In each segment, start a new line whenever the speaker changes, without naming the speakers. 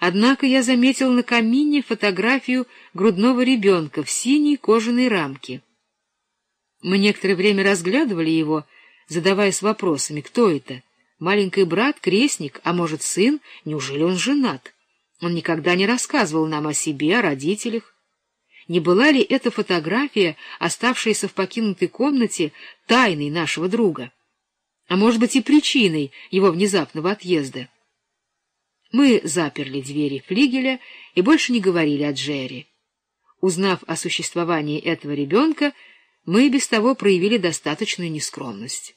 Однако я заметил на камине фотографию грудного ребенка в синей кожаной рамке. Мы некоторое время разглядывали его, задаваясь вопросами, кто это? Маленький брат, крестник, а может, сын? Неужели он женат? Он никогда не рассказывал нам о себе, о родителях. Не была ли эта фотография, оставшаяся в покинутой комнате, тайной нашего друга? А может быть и причиной его внезапного отъезда? Мы заперли двери флигеля и больше не говорили о Джерри. Узнав о существовании этого ребенка, мы без того проявили достаточную нескромность.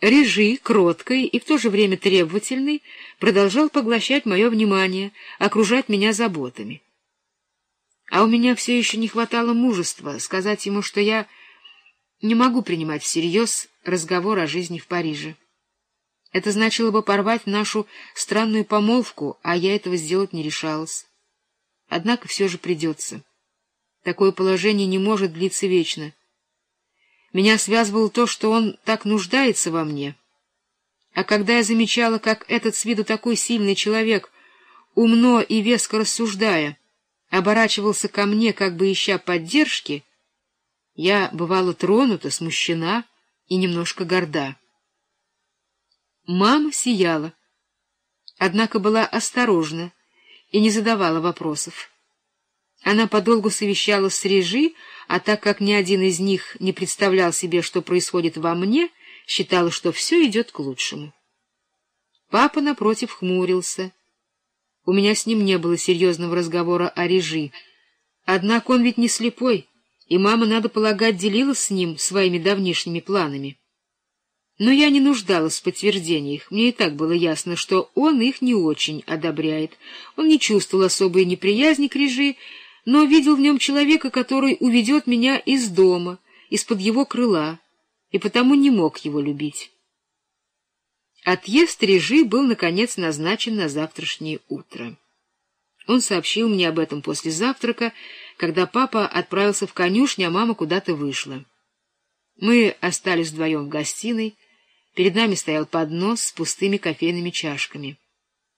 Режи, кроткий и в то же время требовательный, продолжал поглощать мое внимание, окружать меня заботами. А у меня все еще не хватало мужества сказать ему, что я не могу принимать всерьез разговор о жизни в Париже. Это значило бы порвать нашу странную помолвку, а я этого сделать не решалась. Однако все же придется. Такое положение не может длиться вечно. Меня связывало то, что он так нуждается во мне. А когда я замечала, как этот с виду такой сильный человек, умно и веско рассуждая, оборачивался ко мне, как бы ища поддержки, я бывала тронута, смущена и немножко горда. Мама сияла, однако была осторожна и не задавала вопросов. Она подолгу совещалась с Режи, а так как ни один из них не представлял себе, что происходит во мне, считала, что все идет к лучшему. Папа, напротив, хмурился. У меня с ним не было серьезного разговора о Режи. Однако он ведь не слепой, и мама, надо полагать, делилась с ним своими давнишними планами. Но я не нуждалась в подтверждениях. Мне и так было ясно, что он их не очень одобряет. Он не чувствовал особой неприязни к Режи, но видел в нем человека, который уведет меня из дома, из-под его крыла, и потому не мог его любить. Отъезд Режи был, наконец, назначен на завтрашнее утро. Он сообщил мне об этом после завтрака, когда папа отправился в конюшню, а мама куда-то вышла. Мы остались вдвоем в гостиной, Перед нами стоял поднос с пустыми кофейными чашками.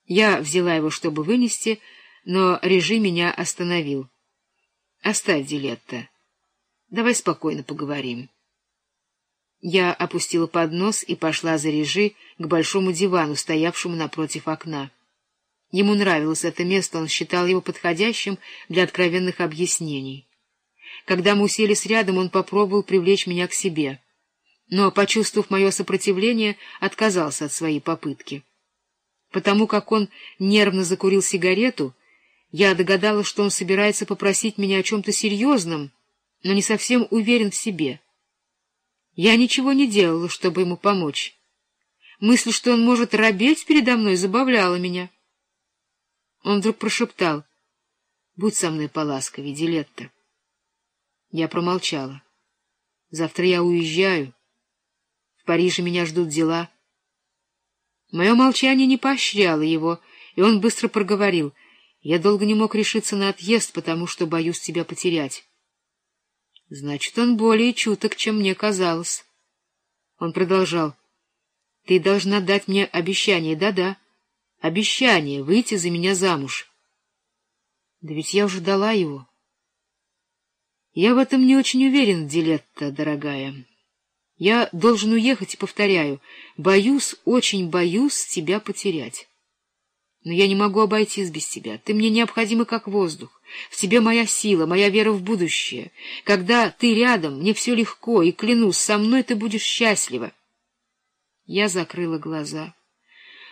Я взяла его, чтобы вынести, но Режи меня остановил. — Оставь, Дилетта. Давай спокойно поговорим. Я опустила поднос и пошла за Режи к большому дивану, стоявшему напротив окна. Ему нравилось это место, он считал его подходящим для откровенных объяснений. Когда мы уселись рядом, он попробовал привлечь меня к себе — но, почувствовав мое сопротивление, отказался от своей попытки. Потому как он нервно закурил сигарету, я догадалась, что он собирается попросить меня о чем-то серьезном, но не совсем уверен в себе. Я ничего не делала, чтобы ему помочь. Мысль, что он может робеть передо мной, забавляла меня. Он вдруг прошептал, — Будь со мной поласковее, Дилетта. Я промолчала. Завтра я уезжаю. В Париже меня ждут дела. Мое молчание не поощряло его, и он быстро проговорил. Я долго не мог решиться на отъезд, потому что боюсь тебя потерять. Значит, он более чуток, чем мне казалось. Он продолжал. Ты должна дать мне обещание, да-да, обещание выйти за меня замуж. Да ведь я уже дала его. Я в этом не очень уверен, Дилетта, дорогая. Я должен уехать и повторяю, боюсь, очень боюсь тебя потерять. Но я не могу обойтись без тебя. Ты мне необходима как воздух. В тебе моя сила, моя вера в будущее. Когда ты рядом, мне все легко, и, клянусь, со мной ты будешь счастлива. Я закрыла глаза.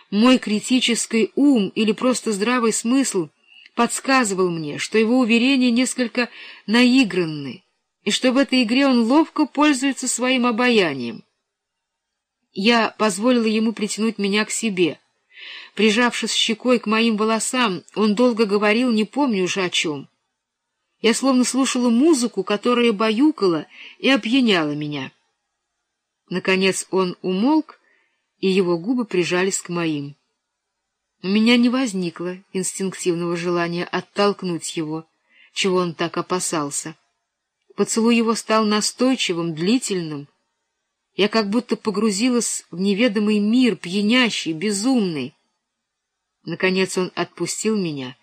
Мой критический ум или просто здравый смысл подсказывал мне, что его уверения несколько наигранны, и что в этой игре он ловко пользуется своим обаянием. Я позволила ему притянуть меня к себе. Прижавшись щекой к моим волосам, он долго говорил, не помню уже о чем. Я словно слушала музыку, которая баюкала и опьяняла меня. Наконец он умолк, и его губы прижались к моим. У меня не возникло инстинктивного желания оттолкнуть его, чего он так опасался. Поцелуй его стал настойчивым, длительным. Я как будто погрузилась в неведомый мир, пьянящий, безумный. Наконец он отпустил меня